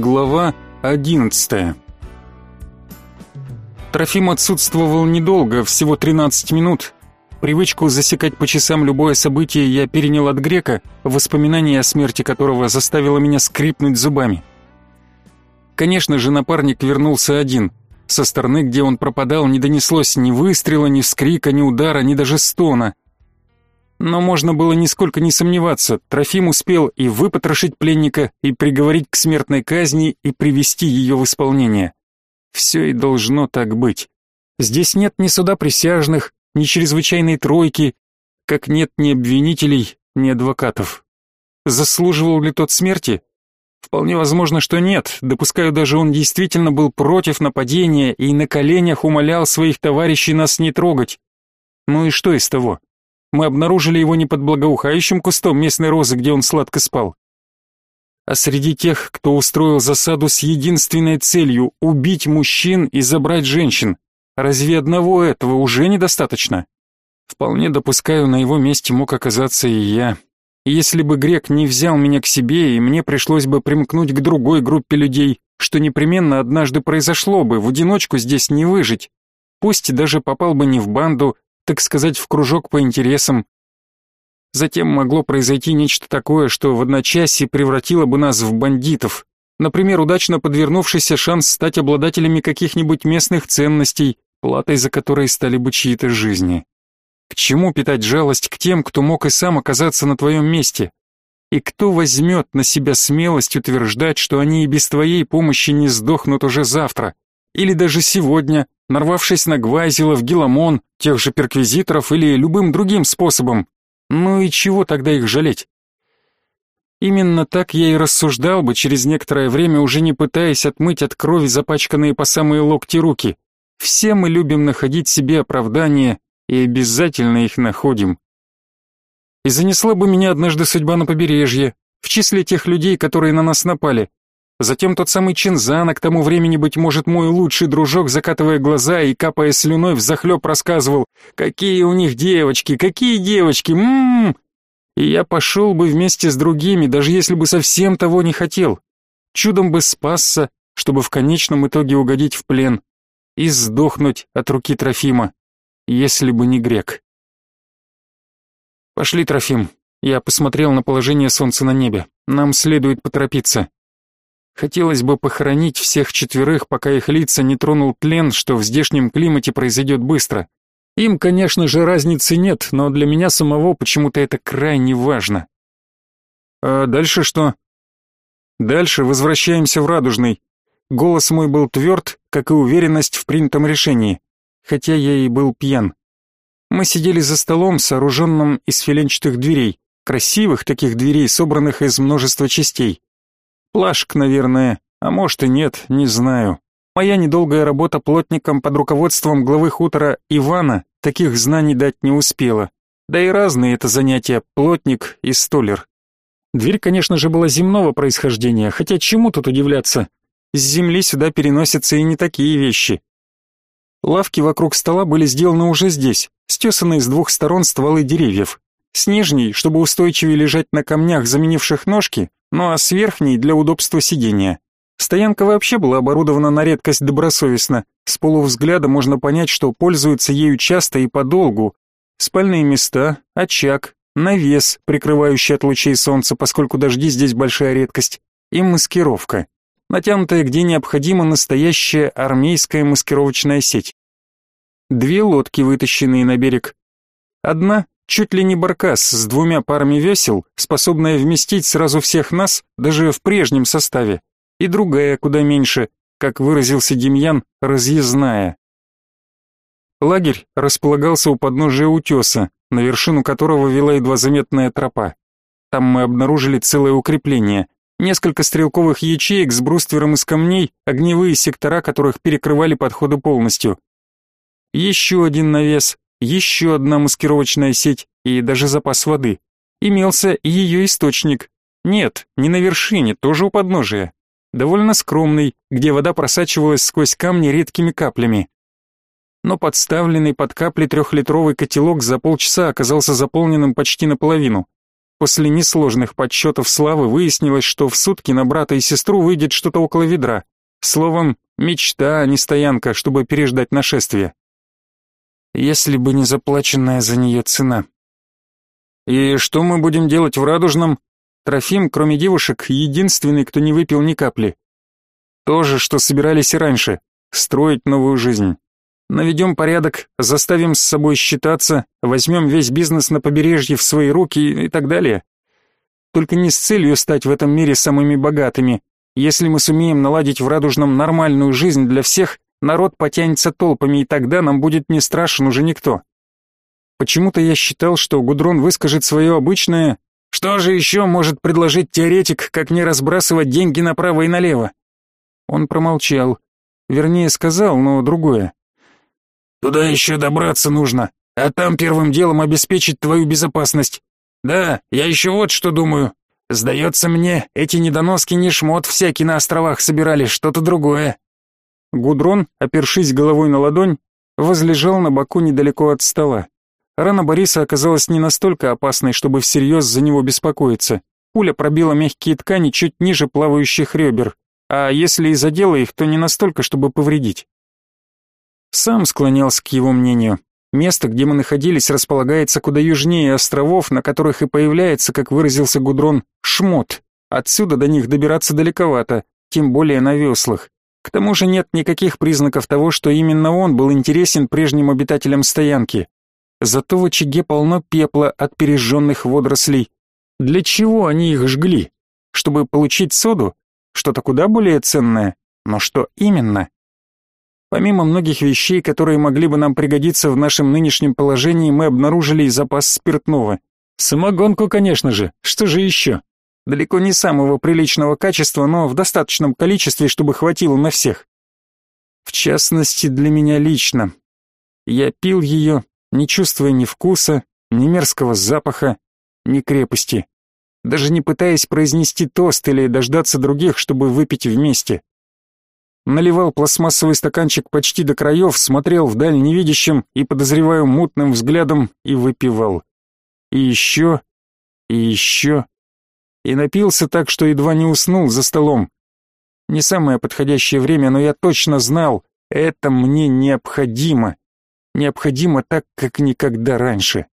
Глава 11. Трофим отсутствовал недолго, всего 13 минут. Привычку засекать по часам любое событие я перенял от грека, воспоминание о смерти которого заставило меня скрипнуть зубами. Конечно же, напарник вернулся один. Со стороны, где он пропадал, не донеслось ни выстрела, ни вскрика, ни удара, ни даже стона. Но можно было нисколько не сомневаться, Трофим успел и выпотрошить пленника, и приговорить к смертной казни, и привести ее в исполнение. Все и должно так быть. Здесь нет ни суда присяжных, ни чрезвычайной тройки, как нет ни обвинителей, ни адвокатов. Заслуживал ли тот смерти? Вполне возможно, что нет. Допускаю, даже он действительно был против нападения и на коленях умолял своих товарищей нас не трогать. Ну и что из того? Мы обнаружили его не под благоухающим кустом местной розы, где он сладко спал, а среди тех, кто устроил засаду с единственной целью — убить мужчин и забрать женщин. Разве одного этого уже недостаточно? Вполне допускаю, на его месте мог оказаться и я. Если бы грек не взял меня к себе, и мне пришлось бы примкнуть к другой группе людей, что непременно однажды произошло бы, в одиночку здесь не выжить. Пусть даже попал бы не в банду, так сказать, в кружок по интересам. Затем могло произойти нечто такое, что в одночасье превратило бы нас в бандитов. Например, удачно подвернувшийся шанс стать обладателями каких-нибудь местных ценностей, платой за которые стали бы чьи-то жизни. К чему питать жалость к тем, кто мог и сам оказаться на твоем месте? И кто возьмет на себя смелость утверждать, что они и без твоей помощи не сдохнут уже завтра? Или даже сегодня, нарвавшись на Гвайзелов, Гиламон, тех же перквизиторов или любым другим способом. Ну и чего тогда их жалеть? Именно так я и рассуждал бы через некоторое время, уже не пытаясь отмыть от крови запачканные по самые локти руки. Все мы любим находить себе оправдания и обязательно их находим. И занесла бы меня однажды судьба на побережье, в числе тех людей, которые на нас напали, Затем тот самый Чинзана, к тому времени, быть может, мой лучший дружок, закатывая глаза и капая слюной, взахлеб рассказывал, какие у них девочки, какие девочки, ммм. И я пошел бы вместе с другими, даже если бы совсем того не хотел. Чудом бы спасся, чтобы в конечном итоге угодить в плен и сдохнуть от руки Трофима, если бы не грек. Пошли, Трофим. Я посмотрел на положение солнца на небе. Нам следует поторопиться. Хотелось бы похоронить всех четверых, пока их лица не тронул тлен, что в здешнем климате произойдет быстро. Им, конечно же, разницы нет, но для меня самого почему-то это крайне важно. А дальше что? Дальше возвращаемся в Радужный. Голос мой был тверд, как и уверенность в принятом решении, хотя я и был пьян. Мы сидели за столом, сооруженным из филенчатых дверей, красивых таких дверей, собранных из множества частей. Плашек, наверное, а может и нет, не знаю. Моя недолгая работа плотником под руководством главы хутора Ивана таких знаний дать не успела. Да и разные это занятия, плотник и столер. Дверь, конечно же, была земного происхождения, хотя чему тут удивляться? С земли сюда переносятся и не такие вещи. Лавки вокруг стола были сделаны уже здесь, стесанные с двух сторон стволы деревьев. С нижней, чтобы устойчивее лежать на камнях, заменивших ножки, ну а с верхней для удобства сидения. Стоянка вообще была оборудована на редкость добросовестно. С полувзгляда можно понять, что пользуются ею часто и подолгу. Спальные места, очаг, навес, прикрывающий от лучей солнца, поскольку дожди здесь большая редкость, и маскировка. Натянутая где необходимо настоящая армейская маскировочная сеть. Две лодки, вытащенные на берег. Одна Чуть ли не баркас с двумя парами весел, способная вместить сразу всех нас, даже в прежнем составе, и другая куда меньше, как выразился Демьян, разъездная. Лагерь располагался у подножия утеса, на вершину которого вела едва заметная тропа. Там мы обнаружили целое укрепление, несколько стрелковых ячеек с бруствером из камней, огневые сектора которых перекрывали подходы полностью. Еще один навес, еще одна маскировочная сеть и даже запас воды. Имелся и ее источник. Нет, не на вершине, тоже у подножия. Довольно скромный, где вода просачивалась сквозь камни редкими каплями. Но подставленный под капли трехлитровый котелок за полчаса оказался заполненным почти наполовину. После несложных подсчетов славы выяснилось, что в сутки на брата и сестру выйдет что-то около ведра. Словом, мечта, а не стоянка, чтобы переждать нашествие. Если бы не заплаченная за нее цена. И что мы будем делать в Радужном? Трофим, кроме девушек, единственный, кто не выпил ни капли. То же, что собирались и раньше. Строить новую жизнь. Наведем порядок, заставим с собой считаться, возьмем весь бизнес на побережье в свои руки и так далее. Только не с целью стать в этом мире самыми богатыми. Если мы сумеем наладить в Радужном нормальную жизнь для всех, народ потянется толпами, и тогда нам будет не страшен уже никто. Почему-то я считал, что Гудрон выскажет свое обычное «Что же еще может предложить теоретик, как не разбрасывать деньги направо и налево?» Он промолчал. Вернее, сказал, но другое. Туда еще добраться нужно, а там первым делом обеспечить твою безопасность. Да, я еще вот что думаю. Сдается мне, эти недоноски не шмот всякий на островах собирали, что-то другое. Гудрон, опершись головой на ладонь, возлежал на боку недалеко от стола. Рана Бориса оказалась не настолько опасной, чтобы всерьез за него беспокоиться. Пуля пробила мягкие ткани чуть ниже плавающих ребер, а если и задела их, то не настолько, чтобы повредить. Сам склонялся к его мнению. Место, где мы находились, располагается куда южнее островов, на которых и появляется, как выразился Гудрон, шмот. Отсюда до них добираться далековато, тем более на веслах. К тому же нет никаких признаков того, что именно он был интересен прежним обитателям стоянки. Зато в очаге полно пепла от пережженных водорослей. Для чего они их жгли? Чтобы получить соду? Что-то куда более ценное. Но что именно? Помимо многих вещей, которые могли бы нам пригодиться в нашем нынешнем положении, мы обнаружили и запас спиртного. Самогонку, конечно же, что же еще? Далеко не самого приличного качества, но в достаточном количестве, чтобы хватило на всех. В частности, для меня лично. Я пил ее, не чувствуя ни вкуса, ни мерзкого запаха, ни крепости. Даже не пытаясь произнести тост или дождаться других, чтобы выпить вместе наливал пластмассовый стаканчик почти до краев, смотрел вдаль невидящим и, подозреваю, мутным взглядом и выпивал. И еще, и еще, и напился так, что едва не уснул за столом. Не самое подходящее время, но я точно знал, это мне необходимо. Необходимо так, как никогда раньше.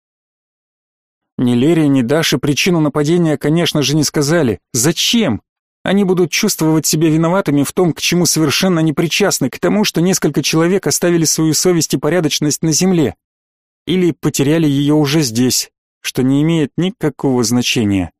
Ни Лере, ни Даше причину нападения, конечно же, не сказали. Зачем? Они будут чувствовать себя виноватыми в том, к чему совершенно не причастны, к тому, что несколько человек оставили свою совесть и порядочность на земле. Или потеряли ее уже здесь, что не имеет никакого значения.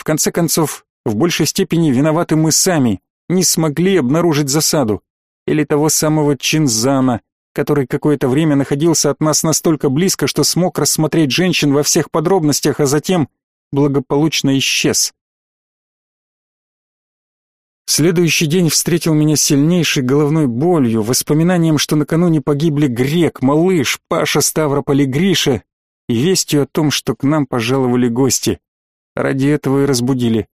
В конце концов, в большей степени виноваты мы сами, не смогли обнаружить засаду. Или того самого Чинзана, который какое-то время находился от нас настолько близко, что смог рассмотреть женщин во всех подробностях, а затем благополучно исчез. Следующий день встретил меня сильнейшей головной болью, воспоминанием, что накануне погибли Грек, Малыш, Паша, Ставрополь и Гриша, и вестью о том, что к нам пожаловали гости. Ради этого и разбудили.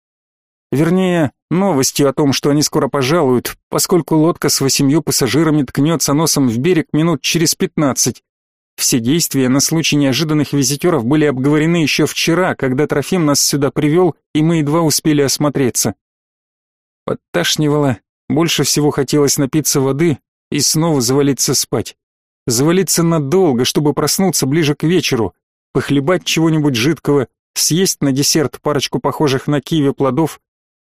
Вернее, новостью о том, что они скоро пожалуют, поскольку лодка с восемью пассажирами ткнется носом в берег минут через пятнадцать. Все действия на случай неожиданных визитеров были обговорены еще вчера, когда Трофим нас сюда привел, и мы едва успели осмотреться. Подташнивало, больше всего хотелось напиться воды и снова завалиться спать. Завалиться надолго, чтобы проснуться ближе к вечеру, похлебать чего-нибудь жидкого, съесть на десерт парочку похожих на киви плодов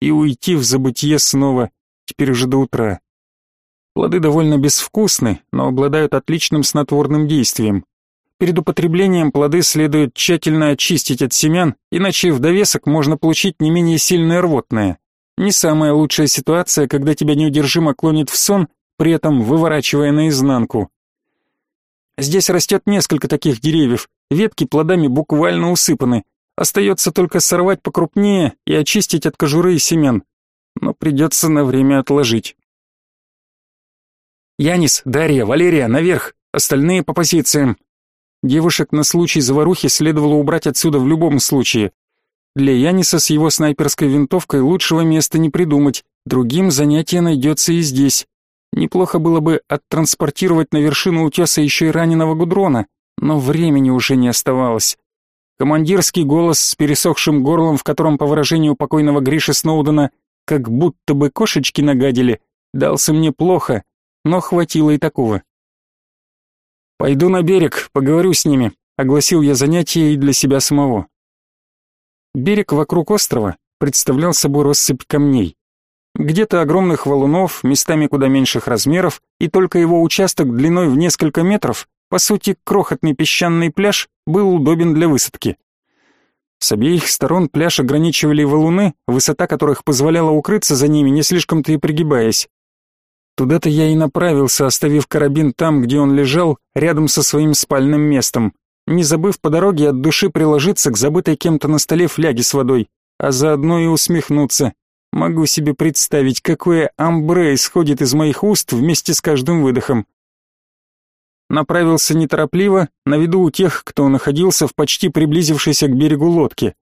и уйти в забытье снова, теперь уже до утра. Плоды довольно безвкусны, но обладают отличным снотворным действием. Перед употреблением плоды следует тщательно очистить от семян, иначе в довесок можно получить не менее сильное рвотное. Не самая лучшая ситуация, когда тебя неудержимо клонит в сон, при этом выворачивая наизнанку. Здесь растет несколько таких деревьев, ветки плодами буквально усыпаны. Остается только сорвать покрупнее и очистить от кожуры и семян. Но придется на время отложить. Янис, Дарья, Валерия, наверх, остальные по позициям. Девушек на случай заварухи следовало убрать отсюда в любом случае. Для Яниса с его снайперской винтовкой лучшего места не придумать, другим занятие найдется и здесь. Неплохо было бы оттранспортировать на вершину утеса еще и раненого Гудрона, но времени уже не оставалось. Командирский голос с пересохшим горлом, в котором, по выражению покойного Гриши Сноудена, как будто бы кошечки нагадили, дался мне плохо, но хватило и такого. «Пойду на берег, поговорю с ними», — огласил я занятие и для себя самого. Берег вокруг острова представлял собой россыпь камней. Где-то огромных валунов, местами куда меньших размеров, и только его участок длиной в несколько метров, по сути, крохотный песчаный пляж, был удобен для высадки. С обеих сторон пляж ограничивали валуны, высота которых позволяла укрыться за ними, не слишком-то и пригибаясь. Туда-то я и направился, оставив карабин там, где он лежал, рядом со своим спальным местом не забыв по дороге от души приложиться к забытой кем-то на столе фляге с водой, а заодно и усмехнуться. Могу себе представить, какое амбре исходит из моих уст вместе с каждым выдохом. Направился неторопливо, на виду у тех, кто находился в почти приблизившейся к берегу лодке.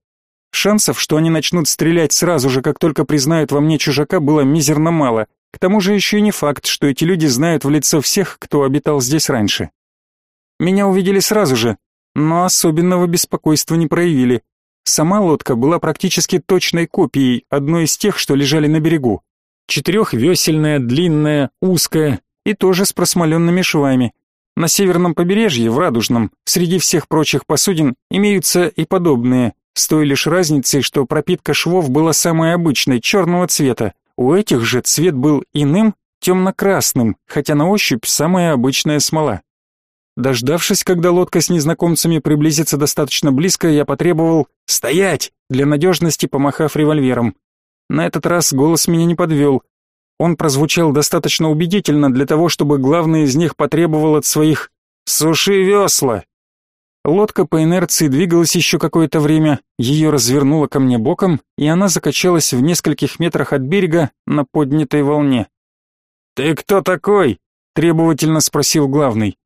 Шансов, что они начнут стрелять сразу же, как только признают во мне чужака, было мизерно мало. К тому же еще не факт, что эти люди знают в лицо всех, кто обитал здесь раньше. Меня увидели сразу же, но особенного беспокойства не проявили. Сама лодка была практически точной копией одной из тех, что лежали на берегу. Четырехвесельная, длинная, узкая и тоже с просмоленными швами. На северном побережье, в Радужном, среди всех прочих посудин имеются и подобные, с той лишь разницей, что пропитка швов была самой обычной, черного цвета. У этих же цвет был иным, темно-красным, хотя на ощупь самая обычная смола. Дождавшись, когда лодка с незнакомцами приблизится достаточно близко, я потребовал «Стоять!» для надежности, помахав револьвером. На этот раз голос меня не подвел. Он прозвучал достаточно убедительно для того, чтобы главный из них потребовал от своих «Суши весла!». Лодка по инерции двигалась еще какое-то время, ее развернуло ко мне боком, и она закачалась в нескольких метрах от берега на поднятой волне. «Ты кто такой?» — требовательно спросил главный.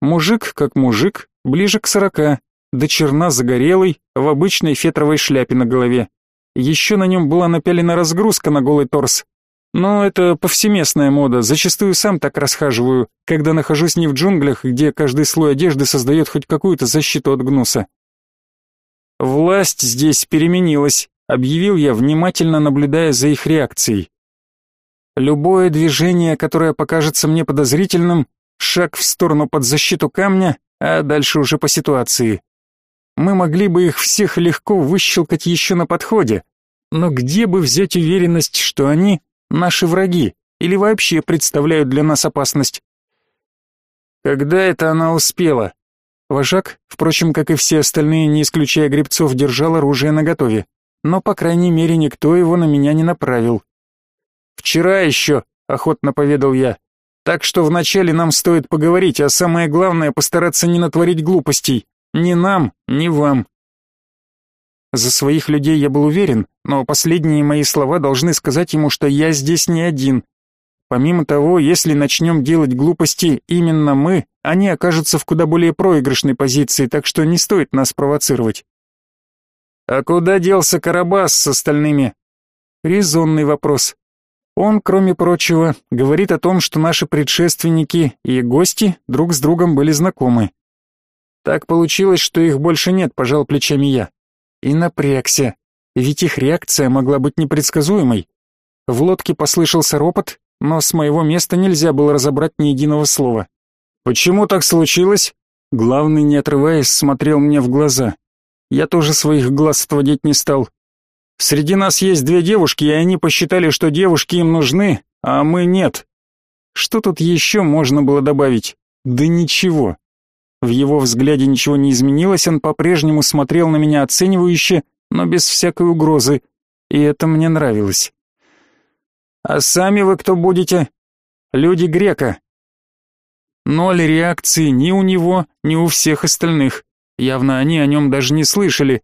Мужик как мужик, ближе к сорока, до черна загорелый, в обычной фетровой шляпе на голове. Еще на нем была напялена разгрузка на голый торс. Но это повсеместная мода, зачастую сам так расхаживаю, когда нахожусь не в джунглях, где каждый слой одежды создает хоть какую-то защиту от гнуса. «Власть здесь переменилась», — объявил я, внимательно наблюдая за их реакцией. Любое движение, которое покажется мне подозрительным, шаг в сторону под защиту камня, а дальше уже по ситуации. Мы могли бы их всех легко выщелкать еще на подходе, но где бы взять уверенность, что они наши враги или вообще представляют для нас опасность? Когда это она успела? Вожак, впрочем, как и все остальные, не исключая гребцов, держал оружие наготове, но, по крайней мере, никто его на меня не направил. «Вчера еще», — охотно поведал я, так что вначале нам стоит поговорить, а самое главное постараться не натворить глупостей. Ни нам, ни вам. За своих людей я был уверен, но последние мои слова должны сказать ему, что я здесь не один. Помимо того, если начнем делать глупости именно мы, они окажутся в куда более проигрышной позиции, так что не стоит нас провоцировать. А куда делся Карабас с остальными? Резонный вопрос. Он, кроме прочего, говорит о том, что наши предшественники и гости друг с другом были знакомы. Так получилось, что их больше нет, пожал плечами я. И напрягся, ведь их реакция могла быть непредсказуемой. В лодке послышался ропот, но с моего места нельзя было разобрать ни единого слова. «Почему так случилось?» Главный, не отрываясь, смотрел мне в глаза. Я тоже своих глаз отводить не стал. Среди нас есть две девушки, и они посчитали, что девушки им нужны, а мы нет. Что тут еще можно было добавить? Да ничего. В его взгляде ничего не изменилось, он по-прежнему смотрел на меня оценивающе, но без всякой угрозы, и это мне нравилось. «А сами вы кто будете?» «Люди Грека». Ноль реакции ни у него, ни у всех остальных. Явно они о нем даже не слышали,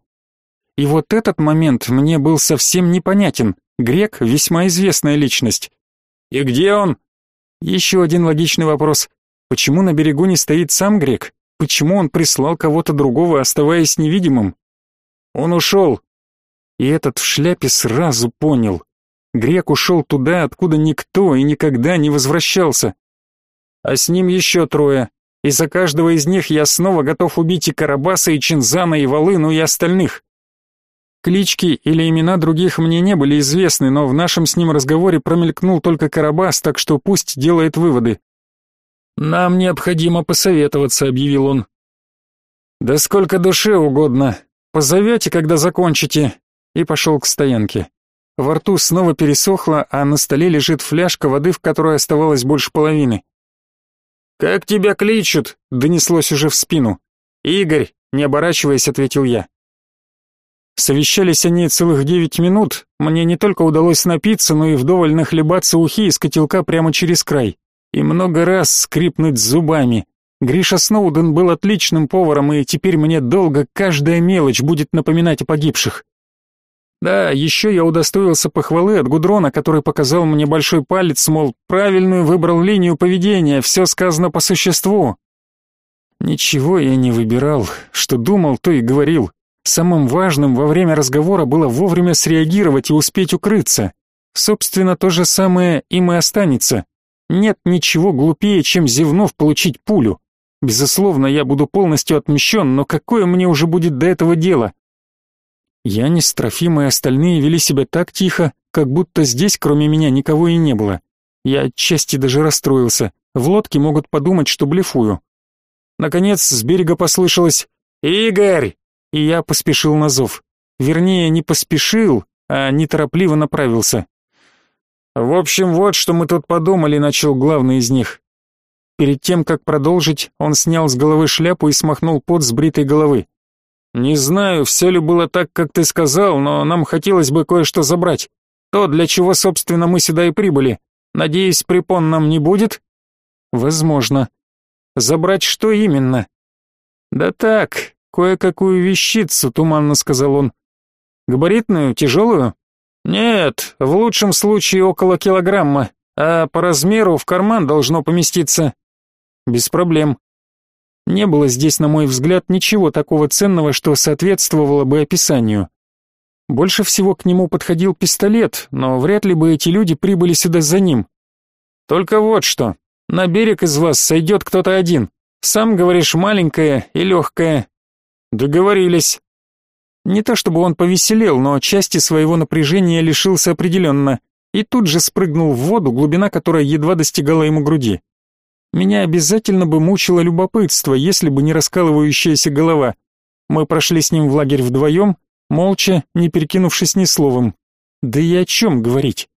и вот этот момент мне был совсем непонятен. Грек — весьма известная личность. «И где он?» Еще один логичный вопрос. Почему на берегу не стоит сам Грек? Почему он прислал кого-то другого, оставаясь невидимым? Он ушел. И этот в шляпе сразу понял. Грек ушел туда, откуда никто и никогда не возвращался. А с ним еще трое. и за каждого из них я снова готов убить и Карабаса, и Чинзана, и Волыну, и остальных. Клички или имена других мне не были известны, но в нашем с ним разговоре промелькнул только Карабас, так что пусть делает выводы. «Нам необходимо посоветоваться», — объявил он. «Да сколько душе угодно. Позовете, когда закончите». И пошел к стоянке. Во рту снова пересохло, а на столе лежит фляжка воды, в которой оставалось больше половины. «Как тебя кличут?» — донеслось уже в спину. «Игорь», — не оборачиваясь, ответил я. Совещались они целых девять минут, мне не только удалось напиться, но и вдоволь нахлебаться ухи из котелка прямо через край. И много раз скрипнуть зубами. Гриша Сноуден был отличным поваром, и теперь мне долго каждая мелочь будет напоминать о погибших. Да, еще я удостоился похвалы от Гудрона, который показал мне большой палец, мол, правильную выбрал линию поведения, все сказано по существу. Ничего я не выбирал, что думал, то и говорил. Самым важным во время разговора было вовремя среагировать и успеть укрыться. Собственно, то же самое им и останется. Нет ничего глупее, чем зевнув получить пулю. Безусловно, я буду полностью отмщен, но какое мне уже будет до этого дело? Янис, Трофим и остальные вели себя так тихо, как будто здесь кроме меня никого и не было. Я отчасти даже расстроился. В лодке могут подумать, что блефую. Наконец с берега послышалось «Игорь!» И я поспешил на зов. Вернее, не поспешил, а неторопливо направился. «В общем, вот что мы тут подумали», — начал главный из них. Перед тем, как продолжить, он снял с головы шляпу и смахнул пот с бритой головы. Не знаю, все ли было так, как ты сказал, но нам хотелось бы кое-что забрать. То, для чего, собственно, мы сюда и прибыли. Надеюсь, препон нам не будет? Возможно. Забрать что именно? Да так, кое-какую вещицу, туманно сказал он. Габаритную, тяжелую? Нет, в лучшем случае около килограмма, а по размеру в карман должно поместиться. Без проблем. Не было здесь, на мой взгляд, ничего такого ценного, что соответствовало бы описанию. Больше всего к нему подходил пистолет, но вряд ли бы эти люди прибыли сюда за ним. Только вот что, на берег из вас сойдет кто-то один. Сам говоришь, маленькая и легкая. Договорились. Не то чтобы он повеселел, но части своего напряжения лишился определенно и тут же спрыгнул в воду, глубина которой едва достигала ему груди. Меня обязательно бы мучило любопытство, если бы не раскалывающаяся голова. Мы прошли с ним в лагерь вдвоем, молча, не перекинувшись ни словом. Да и о чем говорить?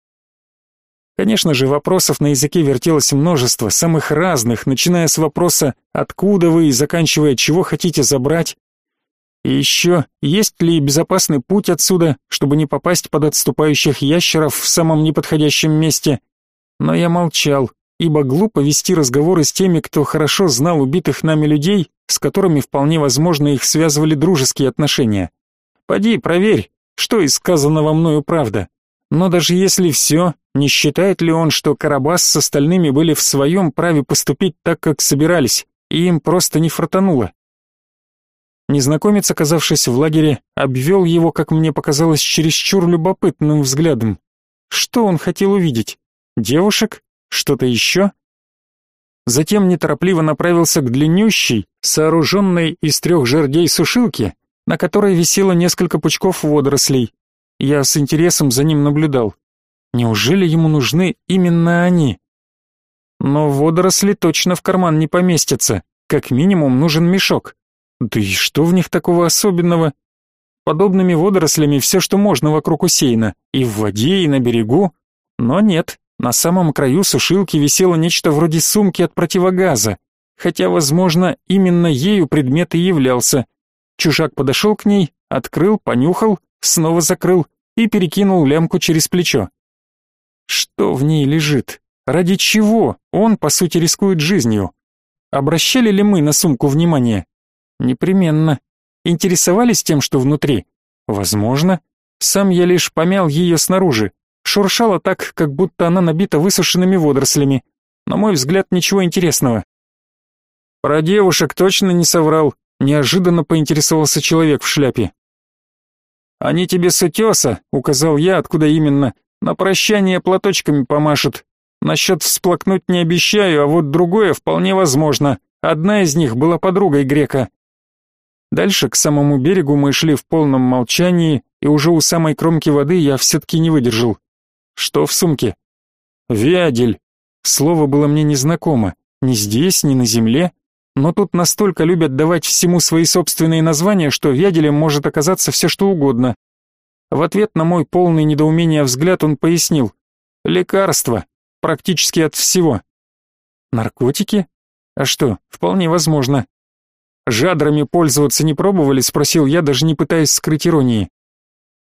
Конечно же, вопросов на языке вертелось множество, самых разных, начиная с вопроса «откуда вы» и заканчивая «чего хотите забрать?». И еще, есть ли безопасный путь отсюда, чтобы не попасть под отступающих ящеров в самом неподходящем месте? Но я молчал, ибо глупо вести разговоры с теми, кто хорошо знал убитых нами людей, с которыми вполне возможно их связывали дружеские отношения. Поди, проверь, что из сказанного мною правда. Но даже если все, не считает ли он, что Карабас с остальными были в своем праве поступить так, как собирались, и им просто не фартануло? Незнакомец, оказавшись в лагере, обвел его, как мне показалось, чересчур любопытным взглядом. Что он хотел увидеть? Девушек? Что-то еще? Затем неторопливо направился к длиннющей, сооруженной из трех жердей сушилке, на которой висело несколько пучков водорослей. Я с интересом за ним наблюдал. Неужели ему нужны именно они? Но водоросли точно в карман не поместятся. Как минимум нужен мешок. Да и что в них такого особенного? Подобными водорослями все, что можно вокруг усеяно, и в воде, и на берегу. Но нет, на самом краю сушилки висело нечто вроде сумки от противогаза, хотя, возможно, именно ею предмет и являлся. Чужак подошел к ней, открыл, понюхал, снова закрыл и перекинул лямку через плечо. Что в ней лежит? Ради чего он, по сути, рискует жизнью? Обращали ли мы на сумку внимание? Непременно. Интересовались тем, что внутри? Возможно. Сам я лишь помял ее снаружи, Шуршала так, как будто она набита высушенными водорослями. На мой взгляд, ничего интересного. Про девушек точно не соврал, неожиданно поинтересовался человек в шляпе. Они тебе с утеса, указал я, откуда именно, на прощание платочками помашут. Насчет всплакнуть не обещаю, а вот другое вполне возможно. Одна из них была подругой грека. Дальше к самому берегу мы шли в полном молчании, и уже у самой кромки воды я все-таки не выдержал. Что в сумке? Виадель. Слово было мне незнакомо. Ни здесь, ни на земле. Но тут настолько любят давать всему свои собственные названия, что вяделем может оказаться все что угодно. В ответ на мой полный недоумения взгляд он пояснил. Лекарство. Практически от всего. Наркотики? А что, вполне возможно. Жадрами пользоваться не пробовали, спросил я, даже не пытаясь скрыть иронии.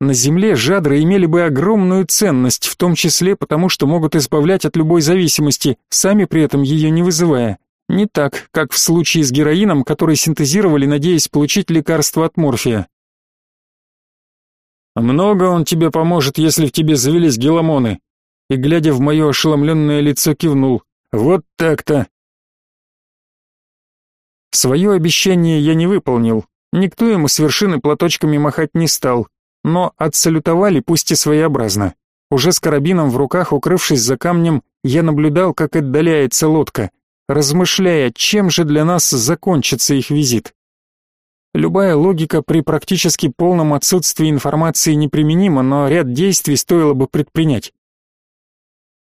На земле жадры имели бы огромную ценность, в том числе потому, что могут избавлять от любой зависимости, сами при этом ее не вызывая. Не так, как в случае с героином, который синтезировали, надеясь получить лекарство от морфия. «Много он тебе поможет, если в тебе завелись геламоны?» И, глядя в мое ошеломленное лицо, кивнул. «Вот так-то!» Свое обещание я не выполнил. Никто ему с вершины платочками махать не стал, но отсалютовали, пусть и своеобразно. Уже с карабином в руках, укрывшись за камнем, я наблюдал, как отдаляется лодка размышляя, чем же для нас закончится их визит. Любая логика при практически полном отсутствии информации неприменима, но ряд действий стоило бы предпринять.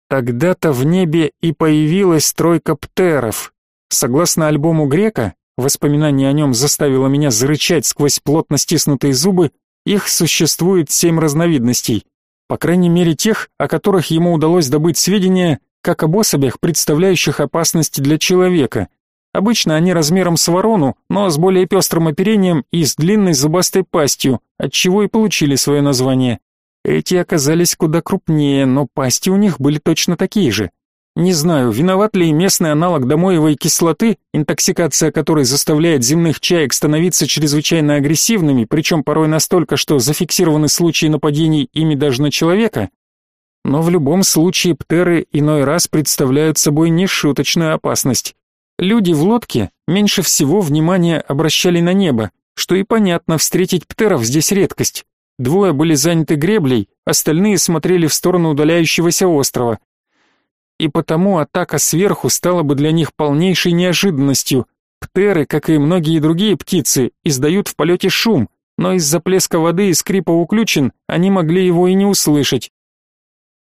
Тогда-то в небе и появилась тройка птеров. Согласно альбому Грека, воспоминание о нем заставило меня зарычать сквозь плотно стиснутые зубы, их существует семь разновидностей. По крайней мере тех, о которых ему удалось добыть сведения, как об особях, представляющих опасность для человека. Обычно они размером с ворону, но с более пестрым оперением и с длинной зубастой пастью, от чего и получили свое название. Эти оказались куда крупнее, но пасти у них были точно такие же. Не знаю, виноват ли местный аналог домоевой кислоты, интоксикация которой заставляет земных чаек становиться чрезвычайно агрессивными, причем порой настолько, что зафиксированы случаи нападений ими даже на человека, но в любом случае птеры иной раз представляют собой нешуточную опасность. Люди в лодке меньше всего внимания обращали на небо, что и понятно, встретить птеров здесь редкость. Двое были заняты греблей, остальные смотрели в сторону удаляющегося острова. И потому атака сверху стала бы для них полнейшей неожиданностью. Птеры, как и многие другие птицы, издают в полете шум, но из-за плеска воды и скрипа уключен они могли его и не услышать.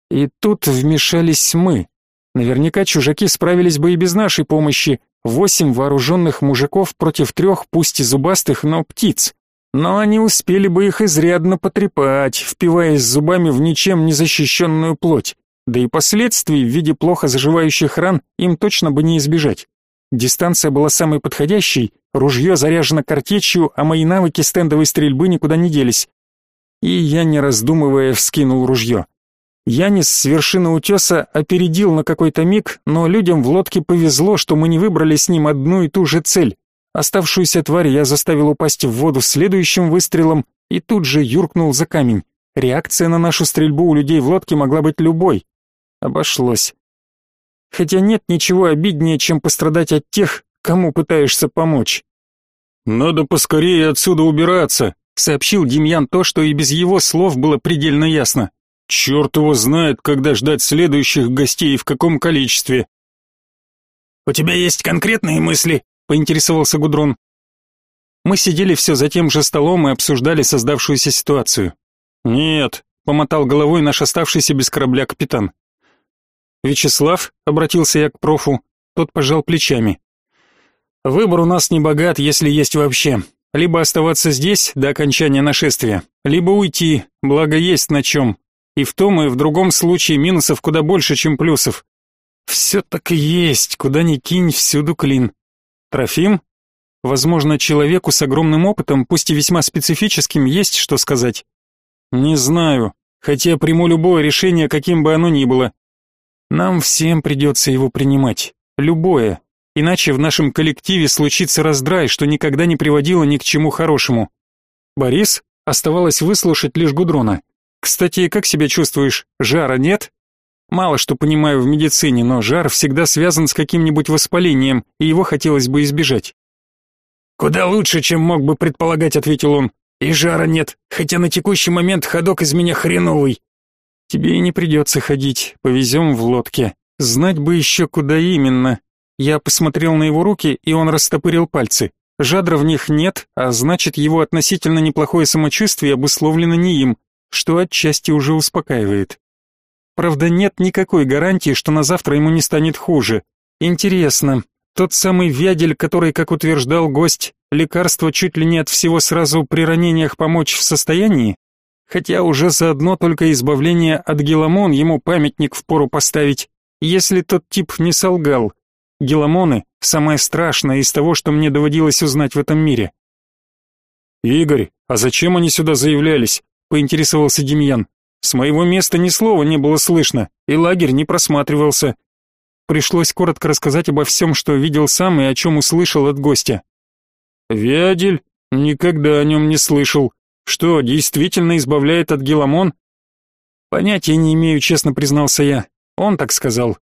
И тут вмешались мы. Наверняка чужаки справились бы и без нашей помощи. Восемь вооруженных мужиков против трех, пусть и зубастых, но птиц. Но они успели бы их изрядно потрепать, впиваясь зубами в ничем не защищенную плоть. Да и последствий в виде плохо заживающих ран им точно бы не избежать. Дистанция была самой подходящей, ружье заряжено картечью, а мои навыки стендовой стрельбы никуда не делись. И я, не раздумывая, вскинул ружье. Янис с вершины утеса опередил на какой-то миг, но людям в лодке повезло, что мы не выбрали с ним одну и ту же цель. Оставшуюся тварь я заставил упасть в воду следующим выстрелом и тут же юркнул за камень. Реакция на нашу стрельбу у людей в лодке могла быть любой. Обошлось. Хотя нет ничего обиднее, чем пострадать от тех, кому пытаешься помочь. «Надо поскорее отсюда убираться», — сообщил Демьян то, что и без его слов было предельно ясно. Черт его знает, когда ждать следующих гостей и в каком количестве. «У тебя есть конкретные мысли?» — поинтересовался Гудрон. Мы сидели все за тем же столом и обсуждали создавшуюся ситуацию. «Нет», — помотал головой наш оставшийся без корабля капитан. «Вячеслав», — обратился я к профу, тот пожал плечами. «Выбор у нас не богат, если есть вообще. Либо оставаться здесь до окончания нашествия, либо уйти, благо есть на чем, и в том и в другом случае минусов куда больше, чем плюсов. Все так и есть, куда ни кинь, всюду клин. Трофим? Возможно, человеку с огромным опытом, пусть и весьма специфическим, есть что сказать. Не знаю, хотя приму любое решение, каким бы оно ни было. Нам всем придется его принимать. Любое. Иначе в нашем коллективе случится раздрай, что никогда не приводило ни к чему хорошему. Борис оставалось выслушать лишь Гудрона. Кстати, как себя чувствуешь? Жара нет? Мало что понимаю в медицине, но жар всегда связан с каким-нибудь воспалением, и его хотелось бы избежать. Куда лучше, чем мог бы предполагать, ответил он. И жара нет, хотя на текущий момент ходок из меня хреновый. Тебе и не придется ходить, повезем в лодке. Знать бы еще куда именно. Я посмотрел на его руки, и он растопырил пальцы. Жадра в них нет, а значит, его относительно неплохое самочувствие обусловлено не им, что отчасти уже успокаивает. Правда, нет никакой гарантии, что на завтра ему не станет хуже. Интересно, тот самый вядель, который, как утверждал гость, лекарство чуть ли не от всего сразу при ранениях помочь в состоянии? Хотя уже заодно только избавление от геламон ему памятник впору поставить, если тот тип не солгал. Геламоны — самое страшное из того, что мне доводилось узнать в этом мире. «Игорь, а зачем они сюда заявлялись?» — поинтересовался Демьян. «С моего места ни слова не было слышно, и лагерь не просматривался. Пришлось коротко рассказать обо всем, что видел сам и о чем услышал от гостя. «Вядель? Никогда о нем не слышал. Что, действительно избавляет от геламон?» «Понятия не имею, честно признался я. Он так сказал».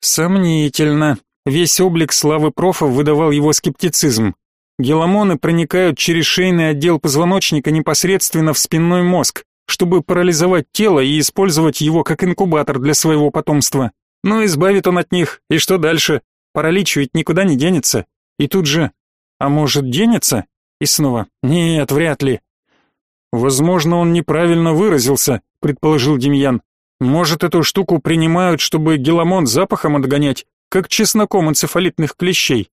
«Сомнительно. Весь облик славы профа выдавал его скептицизм. Геламоны проникают через шейный отдел позвоночника непосредственно в спинной мозг, чтобы парализовать тело и использовать его как инкубатор для своего потомства. Ну, избавит он от них, и что дальше? Паралич ведь никуда не денется. И тут же... А может, денется? И снова... Нет, вряд ли. Возможно, он неправильно выразился, предположил Демьян. Может, эту штуку принимают, чтобы геламон запахом отгонять, как чесноком энцефалитных клещей.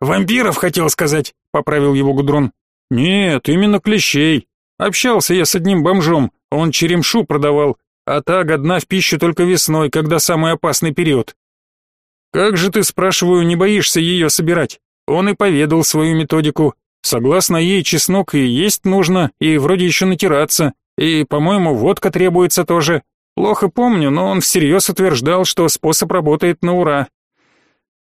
Вампиров хотел сказать, поправил его Гудрон. Нет, именно клещей. Общался я с одним бомжом, он черемшу продавал, а та годна в пищу только весной, когда самый опасный период. Как же ты, спрашиваю, не боишься ее собирать? Он и поведал свою методику. Согласно ей, чеснок и есть нужно, и вроде еще натираться. И, по-моему, водка требуется тоже. Плохо помню, но он всерьез утверждал, что способ работает на ура.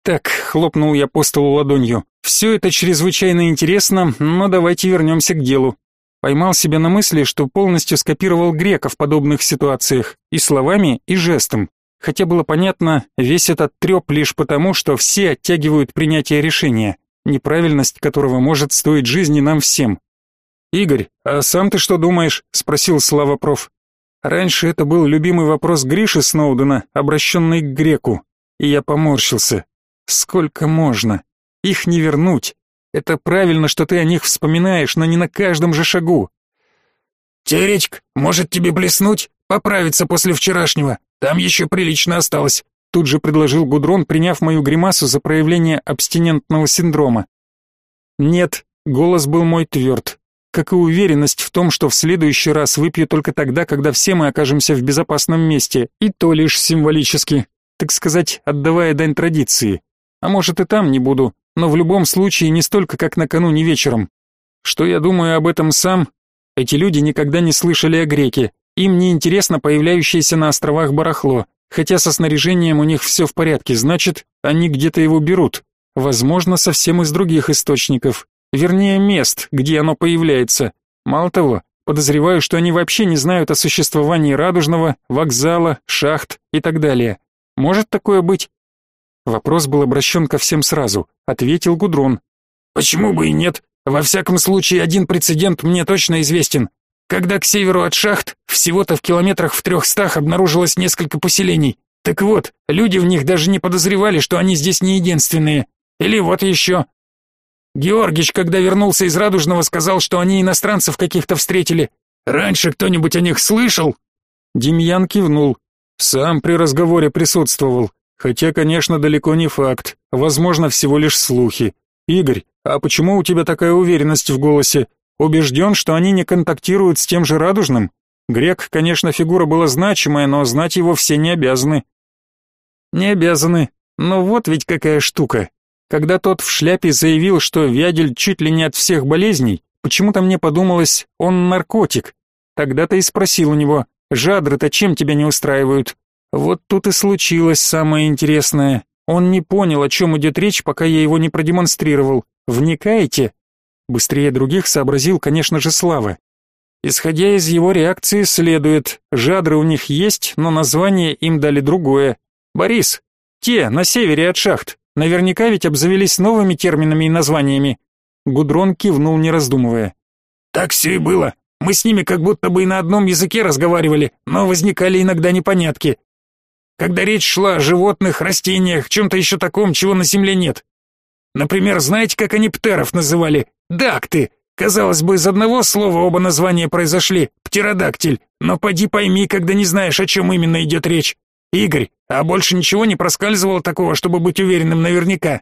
Так, хлопнул я по столу ладонью. Все это чрезвычайно интересно, но давайте вернемся к делу. Поймал себя на мысли, что полностью скопировал грека в подобных ситуациях, и словами, и жестом. Хотя было понятно, весь этот треп лишь потому, что все оттягивают принятие решения, неправильность которого может стоить жизни нам всем. «Игорь, а сам ты что думаешь?» — спросил Слава проф. Раньше это был любимый вопрос Гриши Сноудена, обращенный к греку, и я поморщился. Сколько можно? Их не вернуть. Это правильно, что ты о них вспоминаешь, но не на каждом же шагу. Теречк, может тебе блеснуть? Поправиться после вчерашнего. Там еще прилично осталось. Тут же предложил Гудрон, приняв мою гримасу за проявление абстинентного синдрома. Нет, голос был мой тверд, как и уверенность в том, что в следующий раз выпью только тогда, когда все мы окажемся в безопасном месте, и то лишь символически, так сказать, отдавая дань традиции. А может и там не буду, но в любом случае не столько, как накануне вечером. Что я думаю об этом сам? Эти люди никогда не слышали о греке, им не интересно появляющееся на островах барахло, хотя со снаряжением у них все в порядке, значит, они где-то его берут, возможно, совсем из других источников, вернее, мест, где оно появляется. Мало того, подозреваю, что они вообще не знают о существовании радужного, вокзала, шахт и так далее. Может такое быть? Вопрос был обращен ко всем сразу, ответил Гудрон. Почему бы и нет? Во всяком случае, один прецедент мне точно известен. Когда к северу от шахт, всего-то в километрах в трехстах обнаружилось несколько поселений. Так вот, люди в них даже не подозревали, что они здесь не единственные. Или вот еще. Георгич, когда вернулся из Радужного, сказал, что они иностранцев каких-то встретили. Раньше кто-нибудь о них слышал? Демьян кивнул. Сам при разговоре присутствовал. Хотя, конечно, далеко не факт. Возможно, всего лишь слухи. Игорь, а почему у тебя такая уверенность в голосе? Убежден, что они не контактируют с тем же Радужным? Грек, конечно, фигура была значимая, но знать его все не обязаны. Не обязаны. Но вот ведь какая штука. Когда тот в шляпе заявил, что Вядель чуть ли не от всех болезней, почему-то мне подумалось, он наркотик. Тогда-то и спросил у него, жадры-то чем тебя не устраивают? Вот тут и случилось самое интересное. Он не понял, о чем идет речь, пока я его не продемонстрировал. Вникаете? Быстрее других сообразил, конечно же, Слава. Исходя из его реакции следует, жадры у них есть, но название им дали другое. Борис, те, на севере от шахт, наверняка ведь обзавелись новыми терминами и названиями. Гудрон кивнул, не раздумывая. Так все и было. Мы с ними как будто бы и на одном языке разговаривали, но возникали иногда непонятки. когда речь шла о животных, растениях, чем-то еще таком, чего на Земле нет. Например, знаете, как они птеров называли? Дакты. Казалось бы, из одного слова оба названия произошли — птеродактиль, но поди пойми, когда не знаешь, о чем именно идет речь. Игорь, а больше ничего не проскальзывало такого, чтобы быть уверенным наверняка?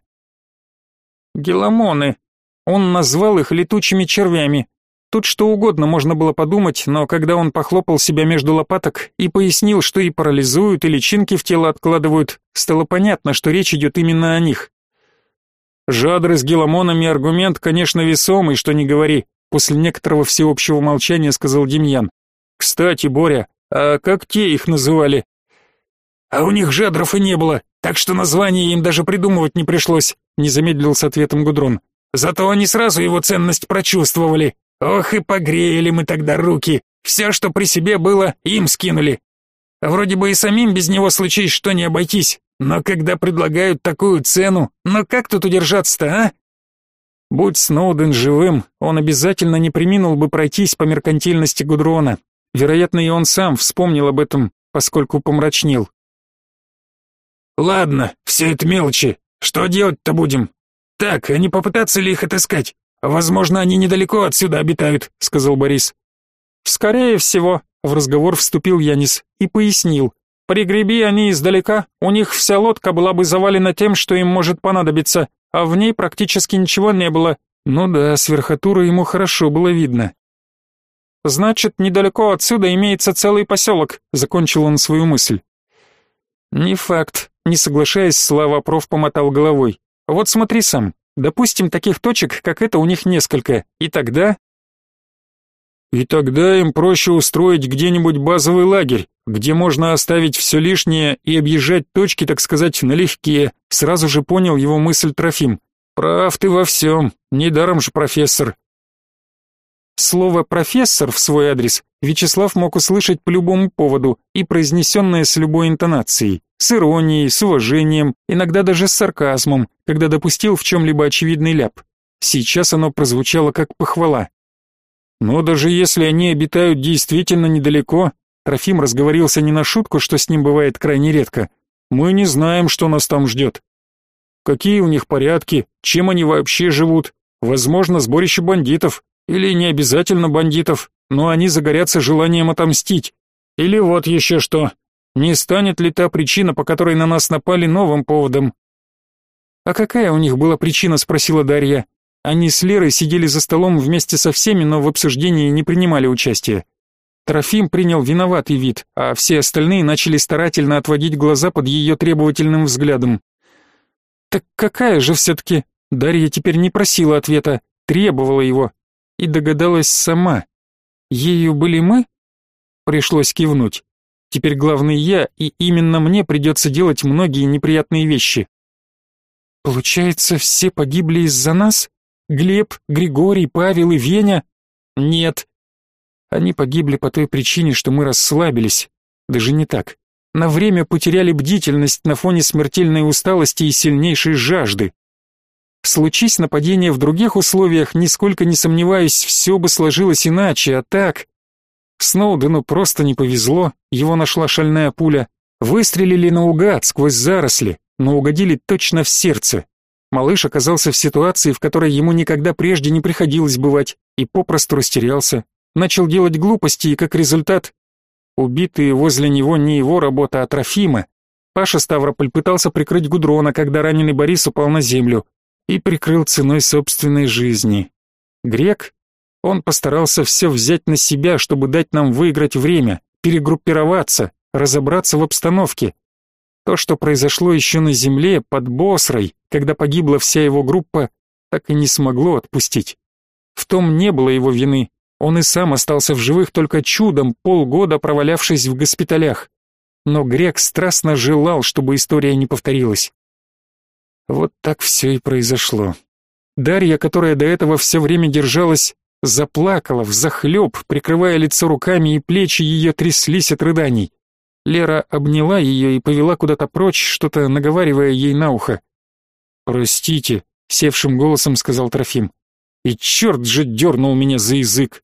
Геламоны. Он назвал их летучими червями. Тут что угодно можно было подумать, но когда он похлопал себя между лопаток и пояснил, что и парализуют, и личинки в тело откладывают, стало понятно, что речь идет именно о них. Жадры с геламонами аргумент, конечно, весомый, что не говори, после некоторого всеобщего молчания сказал Демьян. Кстати, Боря, а как те их называли? А у них жадров и не было, так что название им даже придумывать не пришлось, не замедлил с ответом Гудрон. Зато они сразу его ценность прочувствовали. Ох и погрели мы тогда руки. Все, что при себе было, им скинули. Вроде бы и самим без него случись что не обойтись. Но когда предлагают такую цену, ну как тут удержаться-то, а? Будь Сноуден живым, он обязательно не приминул бы пройтись по меркантильности Гудрона. Вероятно, и он сам вспомнил об этом, поскольку помрачнел. Ладно, все это мелочи. Что делать-то будем? Так, а не попытаться ли их отыскать? Возможно, они недалеко отсюда обитают, сказал Борис. Скорее всего, в разговор вступил Янис и пояснил. Пригреби они издалека, у них вся лодка была бы завалена тем, что им может понадобиться, а в ней практически ничего не было. Ну да, с верхотуры ему хорошо было видно. Значит, недалеко отсюда имеется целый поселок», — закончил он свою мысль. Не факт, не соглашаясь, Слава Проф помотал головой. Вот смотри сам. Допустим, таких точек, как это, у них несколько. И тогда и тогда им проще устроить где-нибудь базовый лагерь, где можно оставить все лишнее и объезжать точки, так сказать, налегке. Сразу же понял его мысль Трофим. Прав ты во всем, недаром же профессор. Слово «профессор» в свой адрес Вячеслав мог услышать по любому поводу и произнесенное с любой интонацией, с иронией, с уважением, иногда даже с сарказмом, когда допустил в чем-либо очевидный ляп. Сейчас оно прозвучало как похвала. Но даже если они обитают действительно недалеко, Трофим разговорился не на шутку, что с ним бывает крайне редко. Мы не знаем, что нас там ждет. Какие у них порядки, чем они вообще живут. Возможно, сборище бандитов, или не обязательно бандитов, но они загорятся желанием отомстить. Или вот еще что. Не станет ли та причина, по которой на нас напали, новым поводом? А какая у них была причина, спросила Дарья. Они с Лерой сидели за столом вместе со всеми, но в обсуждении не принимали участия. Трофим принял виноватый вид, а все остальные начали старательно отводить глаза под ее требовательным взглядом. Так какая же все-таки? Дарья теперь не просила ответа, требовала его. И догадалась сама. Ею были мы? Пришлось кивнуть. Теперь главный я, и именно мне придется делать многие неприятные вещи. Получается, все погибли из-за нас? Глеб, Григорий, Павел и Веня? Нет. Они погибли по той причине, что мы расслабились. Даже не так. На время потеряли бдительность на фоне смертельной усталости и сильнейшей жажды. Случись нападение в других условиях, нисколько не сомневаюсь, все бы сложилось иначе, а так... Сноудену просто не повезло, его нашла шальная пуля. Выстрелили наугад, сквозь заросли, но угодили точно в сердце. Малыш оказался в ситуации, в которой ему никогда прежде не приходилось бывать, и попросту растерялся. Начал делать глупости, и как результат... Убитые возле него не его работа, а Трофима. Паша Ставрополь пытался прикрыть Гудрона, когда раненый Борис упал на землю, и прикрыл ценой собственной жизни. Грек? Он постарался все взять на себя, чтобы дать нам выиграть время, перегруппироваться, разобраться в обстановке, то, что произошло еще на земле, под Босрой, когда погибла вся его группа, так и не смогло отпустить. В том не было его вины. Он и сам остался в живых только чудом, полгода провалявшись в госпиталях. Но Грек страстно желал, чтобы история не повторилась. Вот так все и произошло. Дарья, которая до этого все время держалась, заплакала взахлеб, прикрывая лицо руками, и плечи ее тряслись от рыданий. Лера обняла ее и повела куда-то прочь, что-то наговаривая ей на ухо. «Простите», — севшим голосом сказал Трофим. «И черт же дернул меня за язык!»